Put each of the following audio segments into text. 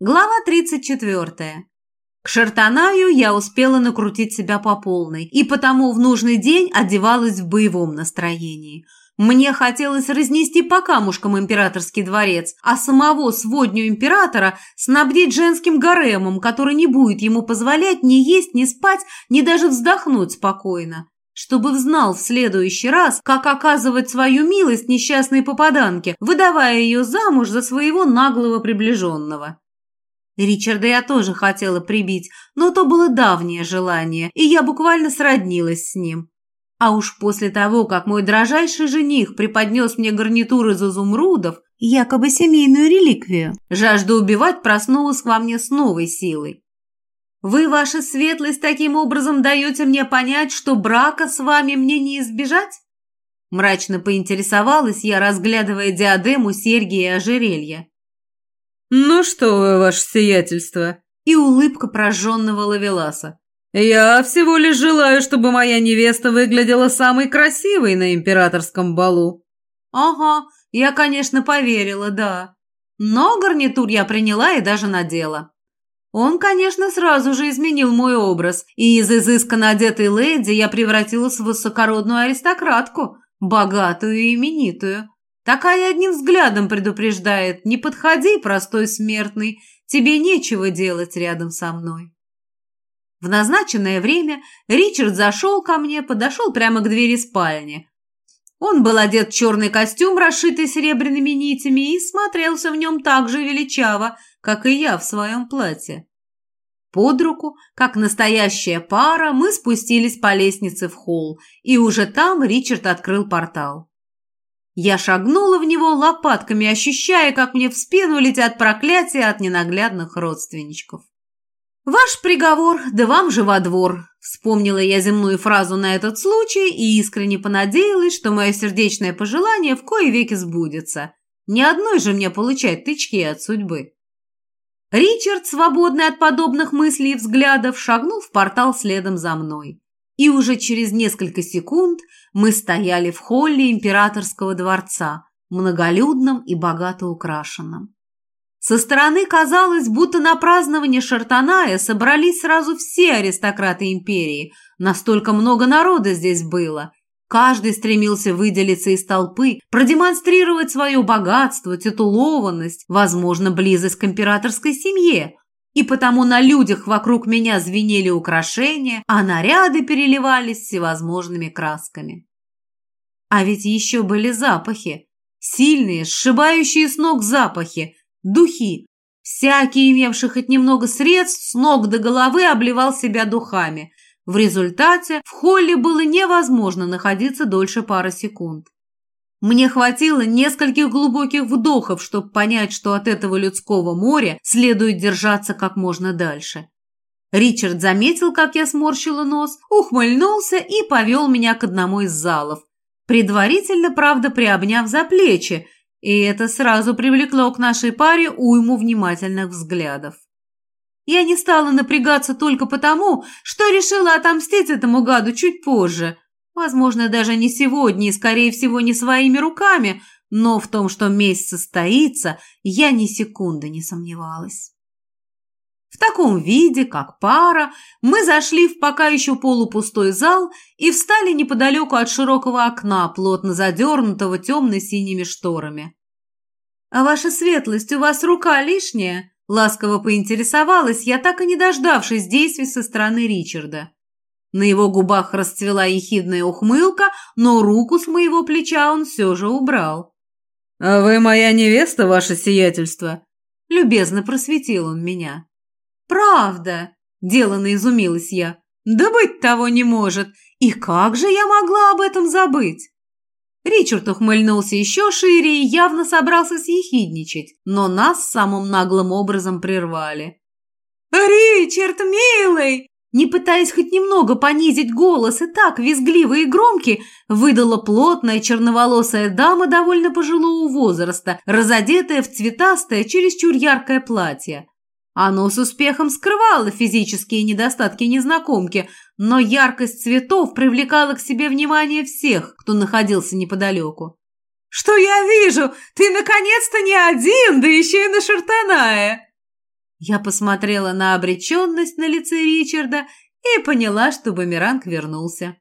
Глава 34. К Шартанаю я успела накрутить себя по полной, и потому в нужный день одевалась в боевом настроении. Мне хотелось разнести по камушкам императорский дворец, а самого сводню императора снабдить женским гаремом, который не будет ему позволять ни есть, ни спать, ни даже вздохнуть спокойно чтобы знал в следующий раз, как оказывать свою милость несчастной попаданке, выдавая ее замуж за своего наглого приближенного. Ричарда я тоже хотела прибить, но то было давнее желание, и я буквально сроднилась с ним. А уж после того, как мой дрожайший жених преподнес мне гарнитур из изумрудов, якобы семейную реликвию, жажда убивать проснулась во мне с новой силой. «Вы, ваша светлость, таким образом даете мне понять, что брака с вами мне не избежать?» Мрачно поинтересовалась я, разглядывая диадему, серьги и ожерелья. «Ну что вы, ваше сиятельство!» И улыбка прожженного лавеласа. «Я всего лишь желаю, чтобы моя невеста выглядела самой красивой на императорском балу». «Ага, я, конечно, поверила, да. Но гарнитур я приняла и даже надела. Он, конечно, сразу же изменил мой образ, и из изысканно одетой леди я превратилась в высокородную аристократку, богатую и именитую. Такая одним взглядом предупреждает «Не подходи, простой смертный, тебе нечего делать рядом со мной». В назначенное время Ричард зашел ко мне, подошел прямо к двери спальни. Он был одет в черный костюм, расшитый серебряными нитями, и смотрелся в нем так же величаво, как и я в своем платье. Под руку, как настоящая пара, мы спустились по лестнице в холл, и уже там Ричард открыл портал. Я шагнула в него лопатками, ощущая, как мне в спину летят проклятия от ненаглядных родственничков. «Ваш приговор, да вам же во двор!» Вспомнила я земную фразу на этот случай и искренне понадеялась, что мое сердечное пожелание в кое веки сбудется. Ни одной же мне получать тычки от судьбы. Ричард, свободный от подобных мыслей и взглядов, шагнул в портал следом за мной и уже через несколько секунд мы стояли в холле императорского дворца, многолюдном и богато украшенном. Со стороны казалось, будто на празднование Шартаная собрались сразу все аристократы империи, настолько много народа здесь было. Каждый стремился выделиться из толпы, продемонстрировать свое богатство, титулованность, возможно, близость к императорской семье, и потому на людях вокруг меня звенели украшения, а наряды переливались всевозможными красками. А ведь еще были запахи. Сильные, сшибающие с ног запахи, духи. Всякий, имевший хоть немного средств, с ног до головы обливал себя духами. В результате в холле было невозможно находиться дольше пары секунд. Мне хватило нескольких глубоких вдохов, чтобы понять, что от этого людского моря следует держаться как можно дальше. Ричард заметил, как я сморщила нос, ухмыльнулся и повел меня к одному из залов, предварительно, правда, приобняв за плечи, и это сразу привлекло к нашей паре уйму внимательных взглядов. Я не стала напрягаться только потому, что решила отомстить этому гаду чуть позже – Возможно, даже не сегодня и, скорее всего, не своими руками, но в том, что месть состоится, я ни секунды не сомневалась. В таком виде, как пара, мы зашли в пока еще полупустой зал и встали неподалеку от широкого окна, плотно задернутого темно-синими шторами. «А ваша светлость, у вас рука лишняя?» Ласково поинтересовалась я, так и не дождавшись действий со стороны Ричарда. На его губах расцвела ехидная ухмылка, но руку с моего плеча он все же убрал. «А вы моя невеста, ваше сиятельство?» Любезно просветил он меня. «Правда?» – делано изумилась я. «Да быть того не может! И как же я могла об этом забыть?» Ричард ухмыльнулся еще шире и явно собрался съехидничать, но нас самым наглым образом прервали. «Ричард, милый!» Не пытаясь хоть немного понизить голос и так визгливо и громкий, выдала плотная черноволосая дама довольно пожилого возраста, разодетая в цветастое, чересчур яркое платье. Оно с успехом скрывало физические недостатки незнакомки, но яркость цветов привлекала к себе внимание всех, кто находился неподалеку. «Что я вижу? Ты наконец-то не один, да еще и на Шартаная!» Я посмотрела на обреченность на лице Ричарда и поняла, что бумеранг вернулся.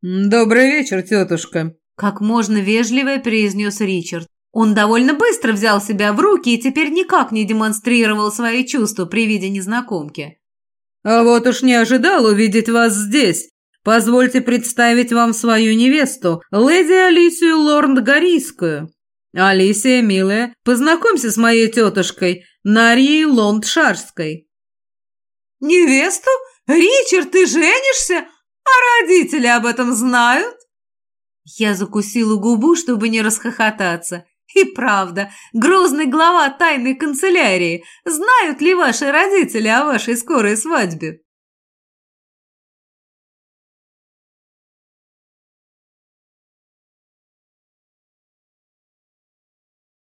«Добрый вечер, тетушка», – как можно вежливо произнес Ричард. Он довольно быстро взял себя в руки и теперь никак не демонстрировал свои чувства при виде незнакомки. «А вот уж не ожидал увидеть вас здесь. Позвольте представить вам свою невесту, леди Алисию Лорнд-Гарийскую. Алисия, милая, познакомься с моей тетушкой, Нарией Лондшарской». «Невесту? Ричард, ты женишься? А родители об этом знают?» Я закусила губу, чтобы не расхохотаться. И правда, грозный глава тайной канцелярии, знают ли ваши родители о вашей скорой свадьбе?